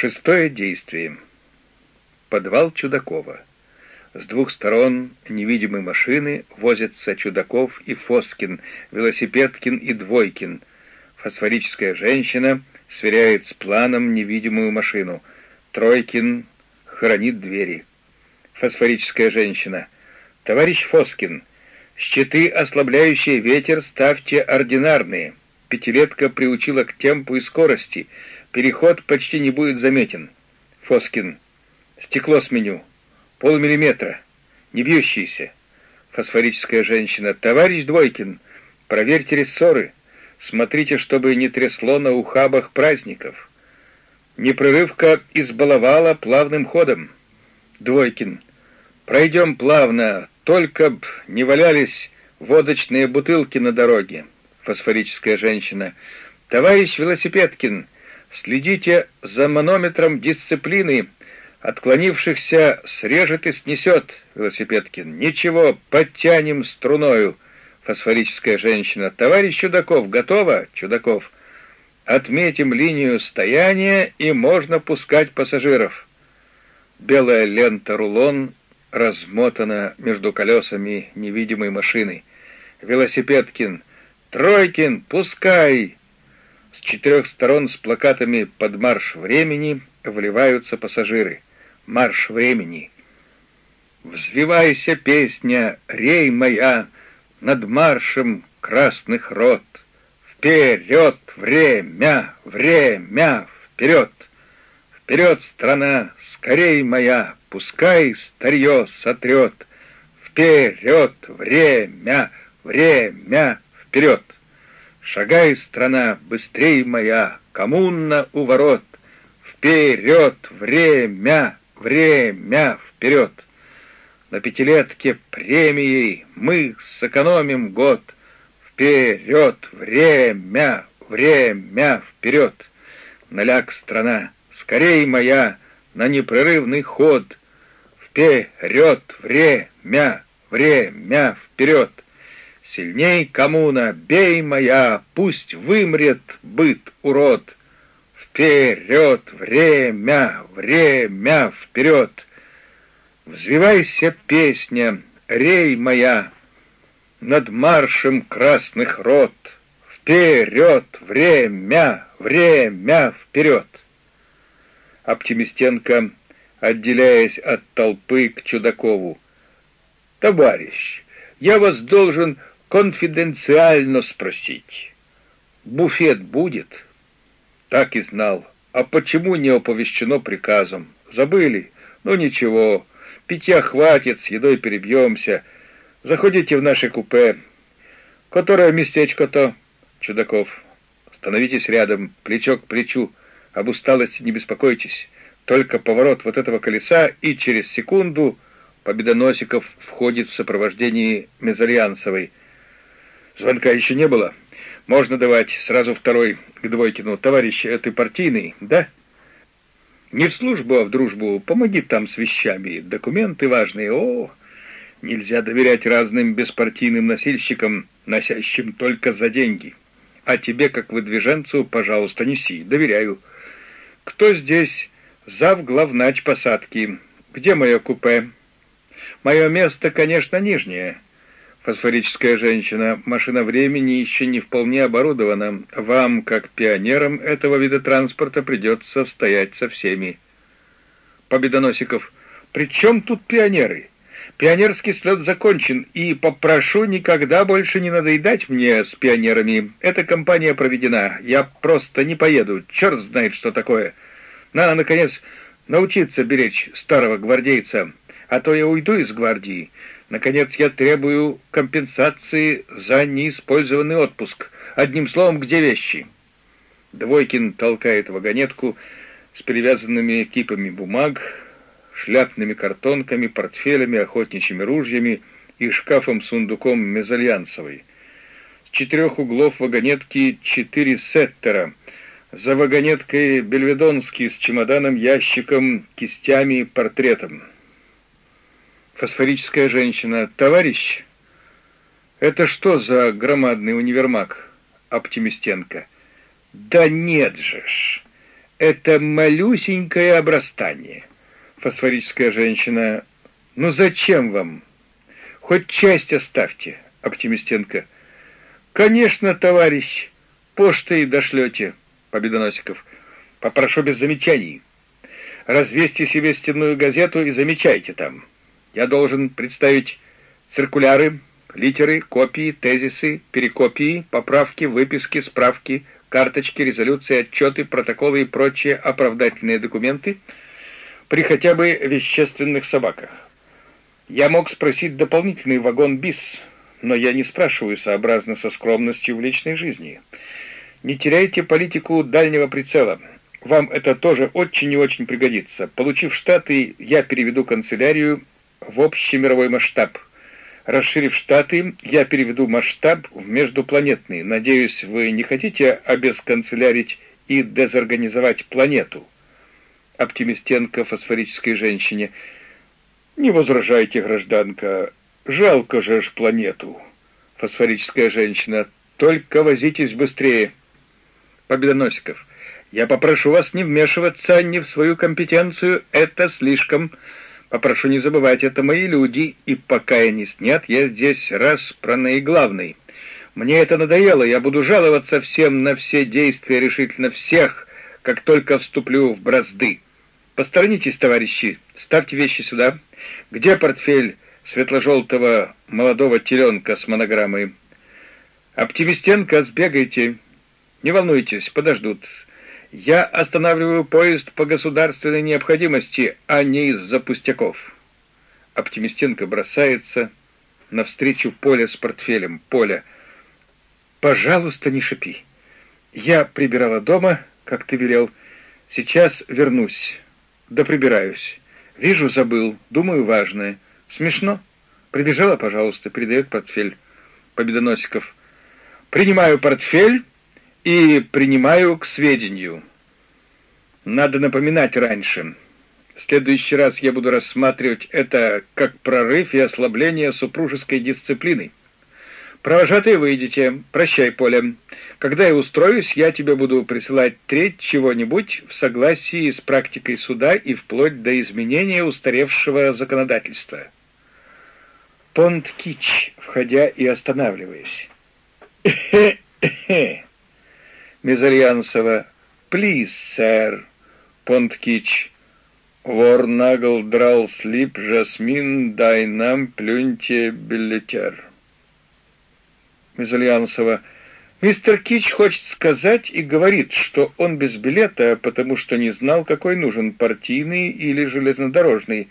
Шестое действие. Подвал Чудакова. С двух сторон невидимой машины возятся Чудаков и Фоскин, Велосипедкин и Двойкин. Фосфорическая женщина сверяет с планом невидимую машину. Тройкин хранит двери. Фосфорическая женщина. Товарищ Фоскин, щиты, ослабляющие ветер, ставьте ординарные. Пятилетка приучила к темпу и скорости. Переход почти не будет заметен. Фоскин. Стекло сменю. Полмиллиметра. Не бьющиеся. Фосфорическая женщина. Товарищ Двойкин, проверьте рессоры. Смотрите, чтобы не трясло на ухабах праздников. Непрерывка избаловала плавным ходом. Двойкин. Пройдем плавно, только б не валялись водочные бутылки на дороге. Фосфорическая женщина. Товарищ Велосипедкин, следите за манометром дисциплины, Отклонившихся срежет и снесет, Велосипедкин. Ничего, подтянем струною. Фосфорическая женщина. Товарищ Чудаков, готово? Чудаков. Отметим линию стояния, и можно пускать пассажиров. Белая лента рулон размотана между колесами невидимой машины. Велосипедкин. Тройкин, пускай! С четырех сторон с плакатами «Под марш времени» вливаются пассажиры марш времени. Взвивайся, песня, рей моя, над маршем красных рот. Вперед, время, время, вперед! Вперед, страна, скорей моя, пускай старье сотрет. Вперед, время, время, вперед! Шагай, страна, быстрей моя, коммуна у ворот. Вперед, время, Время вперед! На пятилетке премией мы сэкономим год. Вперед! Время! Время вперед! Наляг страна! Скорей моя! На непрерывный ход! Вперед! Время! Время вперед! Сильней коммуна, бей моя, пусть вымрет быт урод. Вперед, время, время, вперед! Взвивайся, песня, рей моя, Над маршем красных рот. Вперед, время, время, вперед! Оптимистенко, отделяясь от толпы к Чудакову. «Товарищ, я вас должен конфиденциально спросить. Буфет будет?» Так и знал. А почему не оповещено приказом? Забыли? Ну ничего, питья хватит, с едой перебьемся. Заходите в наше купе. Которое местечко-то? Чудаков. Становитесь рядом, плечо к плечу. Об усталости не беспокойтесь. Только поворот вот этого колеса, и через секунду Победоносиков входит в сопровождении Мезальянсовой. Звонка еще не было. Можно давать сразу второй к Двойкину. Товарищ, ты партийный, да? Не в службу, а в дружбу. Помоги там с вещами. Документы важные. О, нельзя доверять разным беспартийным носильщикам, носящим только за деньги. А тебе, как выдвиженцу, пожалуйста, неси. Доверяю. Кто здесь? Зав главнач посадки. Где мое купе? Мое место, конечно, нижнее. Фосфорическая женщина, машина времени еще не вполне оборудована. Вам, как пионерам этого вида транспорта, придется стоять со всеми. Победоносиков, при чем тут пионеры? Пионерский слет закончен, и попрошу никогда больше не надоедать мне с пионерами. Эта кампания проведена, я просто не поеду, черт знает, что такое. Надо, наконец, научиться беречь старого гвардейца, а то я уйду из гвардии». Наконец, я требую компенсации за неиспользованный отпуск. Одним словом, где вещи?» Двойкин толкает вагонетку с перевязанными кипами бумаг, шляпными картонками, портфелями, охотничьими ружьями и шкафом-сундуком мезальянсовой. С четырех углов вагонетки четыре сеттера. За вагонеткой бельведонский с чемоданом, ящиком, кистями и портретом. Фосфорическая женщина. «Товарищ, это что за громадный универмаг?» Оптимистенко. «Да нет же ж! это малюсенькое обрастание. Фосфорическая женщина. Ну зачем вам? Хоть часть оставьте, Оптимистенко. Конечно, товарищ, почтой дошлете, Победоносиков. Попрошу без замечаний. Развесьте себе стенную газету и замечайте там. Я должен представить циркуляры, литеры, копии, тезисы, перекопии, поправки, выписки, справки, карточки, резолюции, отчеты, протоколы и прочие оправдательные документы при хотя бы вещественных собаках. Я мог спросить дополнительный вагон БИС, но я не спрашиваю сообразно со скромностью в личной жизни. Не теряйте политику дальнего прицела. Вам это тоже очень и очень пригодится. Получив штаты, я переведу канцелярию в общий мировой масштаб. Расширив штаты, я переведу масштаб в междупланетный. Надеюсь, вы не хотите обесканцелярить и дезорганизовать планету. Оптимистенко фосфорической женщине. Не возражайте, гражданка. Жалко же ж планету. Фосфорическая женщина. Только возитесь быстрее. Победоносиков. Я попрошу вас не вмешиваться ни в свою компетенцию. Это слишком... Попрошу не забывать, это мои люди, и пока я не снят, я здесь раз про наиглавный. Мне это надоело, я буду жаловаться всем на все действия решительно всех, как только вступлю в бразды. Посторонитесь, товарищи, ставьте вещи сюда. Где портфель светло-желтого молодого теленка с монограммой? Оптимистенко, сбегайте. Не волнуйтесь, подождут. Я останавливаю поезд по государственной необходимости, а не из-за пустяков. Оптимистенко бросается навстречу Поле с портфелем. Поля, пожалуйста, не шипи. Я прибирала дома, как ты велел. Сейчас вернусь. Да прибираюсь. Вижу, забыл. Думаю, важное. Смешно? Прибежала, пожалуйста, передает портфель. Победоносиков. Принимаю портфель и принимаю к сведению. Надо напоминать раньше. В следующий раз я буду рассматривать это как прорыв и ослабление супружеской дисциплины. Провожатые выйдете. Прощай, Поля. Когда я устроюсь, я тебе буду присылать треть чего-нибудь в согласии с практикой суда и вплоть до изменения устаревшего законодательства. Понт Кич, входя и останавливаясь. Эхе-эхе. Мезальянсова. «Плиз, сэр». Понткич. Ворнагл драл слип жасмин, дай нам плюньте билетер. Мезальянсова. Мистер Кич хочет сказать и говорит, что он без билета, потому что не знал, какой нужен, партийный или железнодорожный,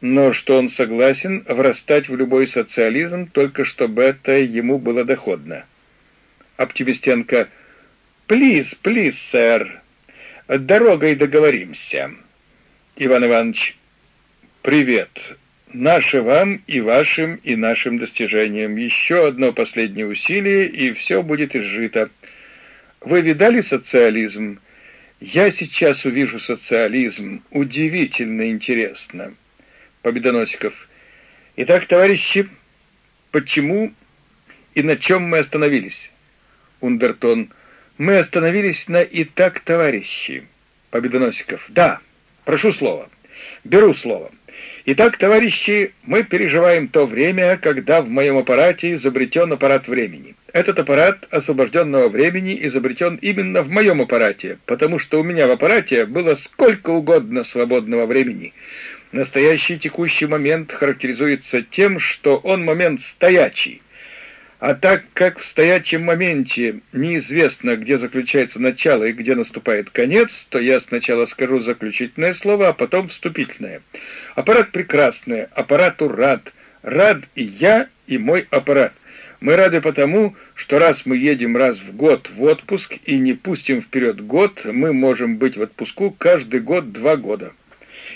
но что он согласен врастать в любой социализм, только чтобы это ему было доходно. Оптимистенко. «Плиз, плиз, сэр. Дорогой договоримся». Иван Иванович, «Привет. Наше вам и вашим, и нашим достижениям. Еще одно последнее усилие, и все будет изжито. Вы видали социализм? Я сейчас увижу социализм. Удивительно интересно». Победоносиков. «Итак, товарищи, почему и на чем мы остановились?» Ундертон. Мы остановились на «Итак, товарищи». Победоносиков. Да, прошу слова. Беру слово. Итак, товарищи, мы переживаем то время, когда в моем аппарате изобретен аппарат времени. Этот аппарат освобожденного времени изобретен именно в моем аппарате, потому что у меня в аппарате было сколько угодно свободного времени. Настоящий текущий момент характеризуется тем, что он момент стоячий. А так как в стоячем моменте неизвестно, где заключается начало и где наступает конец, то я сначала скажу заключительное слово, а потом вступительное. Аппарат прекрасный, аппарату рад. Рад и я, и мой аппарат. Мы рады потому, что раз мы едем раз в год в отпуск и не пустим вперед год, мы можем быть в отпуску каждый год два года.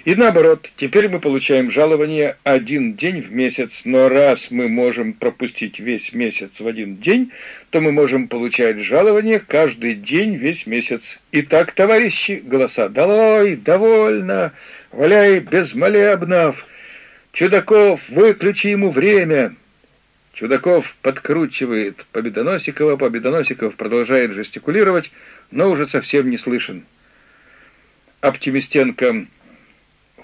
И наоборот, теперь мы получаем жалование один день в месяц, но раз мы можем пропустить весь месяц в один день, то мы можем получать жалование каждый день весь месяц. Итак, товарищи, голоса «Долой! Довольно! Валяй без молебнов! Чудаков, выключи ему время!» Чудаков подкручивает Победоносикова, Победоносиков продолжает жестикулировать, но уже совсем не слышен. Оптимистенко,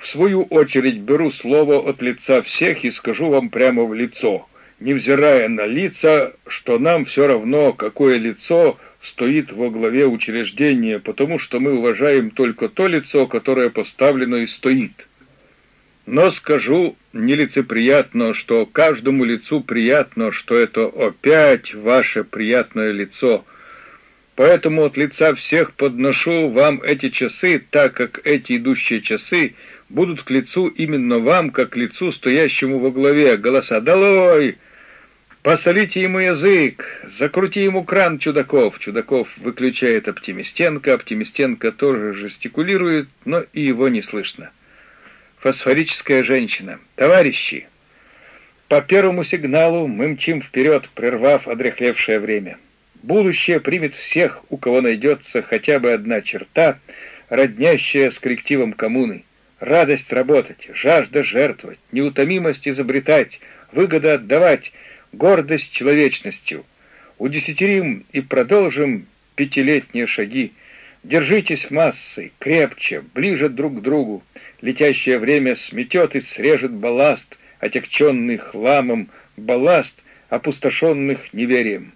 в свою очередь беру слово от лица всех и скажу вам прямо в лицо, невзирая на лица, что нам все равно, какое лицо стоит во главе учреждения, потому что мы уважаем только то лицо, которое поставлено и стоит. Но скажу нелицеприятно, что каждому лицу приятно, что это опять ваше приятное лицо. Поэтому от лица всех подношу вам эти часы, так как эти идущие часы будут к лицу именно вам, как к лицу, стоящему во главе. Голоса «Долой!» «Посолите ему язык! Закрути ему кран, Чудаков!» Чудаков выключает Оптимистенко, Оптимистенко тоже жестикулирует, но и его не слышно. Фосфорическая женщина. «Товарищи!» По первому сигналу мы мчим вперед, прервав одряхлевшее время. Будущее примет всех, у кого найдется хотя бы одна черта, роднящая с коллективом коммуны. Радость работать, жажда жертвовать, неутомимость изобретать, выгода отдавать — гордость человечностью. Удесятерим и продолжим пятилетние шаги. Держитесь массой, крепче, ближе друг к другу. Летящее время сметет и срежет балласт, отягченный хламом, балласт, опустошенных неверием.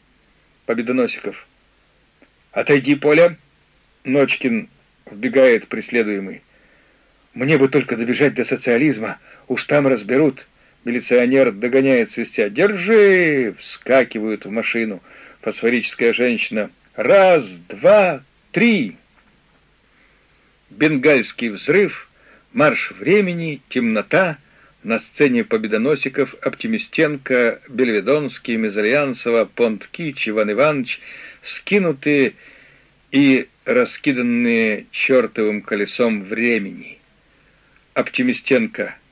Победоносиков. «Отойди, Поля!» Ночкин вбегает преследуемый. «Мне бы только добежать до социализма, уж там разберут». Милиционер догоняет свистя. «Держи!» Вскакивают в машину. Фосфорическая женщина. «Раз, два, три!» Бенгальский взрыв, марш времени, темнота. На сцене победоносиков Оптимистенко, Бельведонский, Мезальянцева, Понт-Кич, Иван Иванович, скинутые и раскиданные чертовым колесом времени. Оптимистенко —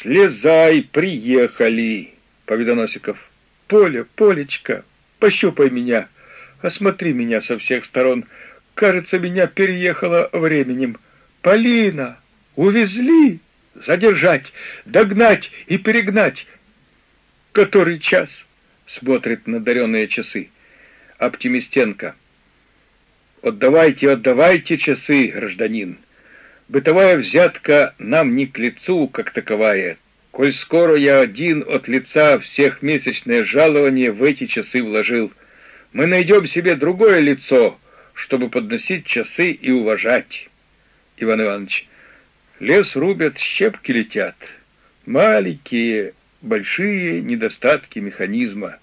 «Слезай, приехали!» Победоносиков. «Поля, Полечка, пощупай меня, осмотри меня со всех сторон. Кажется, меня переехало временем. Полина, увезли, задержать, догнать и перегнать. Который час?» Смотрит на даренные часы. Оптимистенко. «Отдавайте, отдавайте часы, гражданин!» Бытовая взятка нам не к лицу, как таковая. Коль скоро я один от лица всех месячное жалование в эти часы вложил, мы найдем себе другое лицо, чтобы подносить часы и уважать. Иван Иванович, лес рубят, щепки летят. Маленькие, большие недостатки механизма.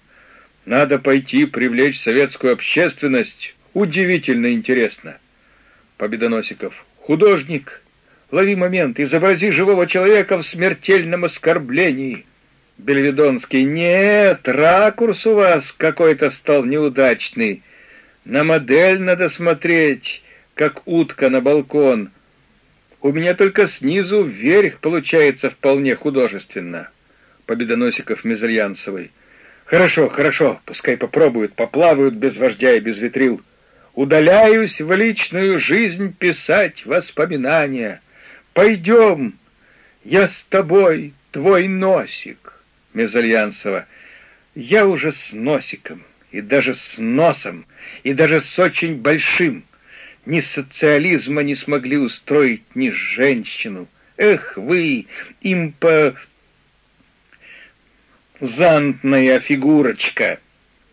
Надо пойти привлечь советскую общественность. Удивительно интересно. Победоносиков. Художник, лови момент, изобрази живого человека в смертельном оскорблении. Бельведонский, нет, ракурс у вас какой-то стал неудачный. На модель надо смотреть, как утка на балкон. У меня только снизу вверх получается вполне художественно. Победоносиков Мезальянцевой. Хорошо, хорошо, пускай попробуют, поплавают без вождя и без ветрил. Удаляюсь в личную жизнь писать воспоминания. Пойдем, я с тобой, твой носик. Мезальянсова. Я уже с носиком, и даже с носом, и даже с очень большим. Ни социализма не смогли устроить, ни женщину. Эх вы, импо... Зантная фигурочка.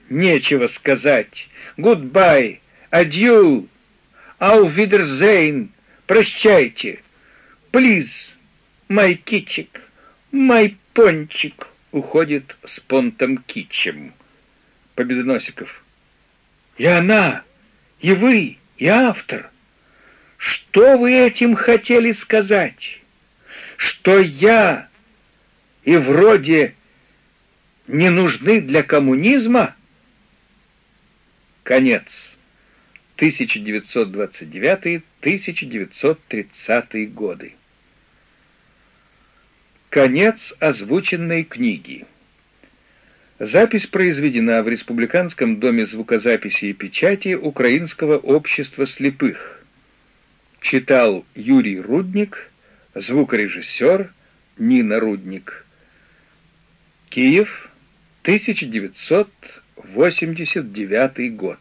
Нечего сказать. Goodbye. Адью! Ау видерзейн! Прощайте! Плиз! Май кичик! Май пончик!» Уходит с понтом кичем. Победоносиков. «И она! И вы! И автор! Что вы этим хотели сказать? Что я и вроде не нужны для коммунизма?» Конец. 1929-1930 годы. Конец озвученной книги. Запись произведена в Республиканском доме звукозаписи и печати Украинского общества слепых. Читал Юрий Рудник, звукорежиссер Нина Рудник. Киев, 1989 год.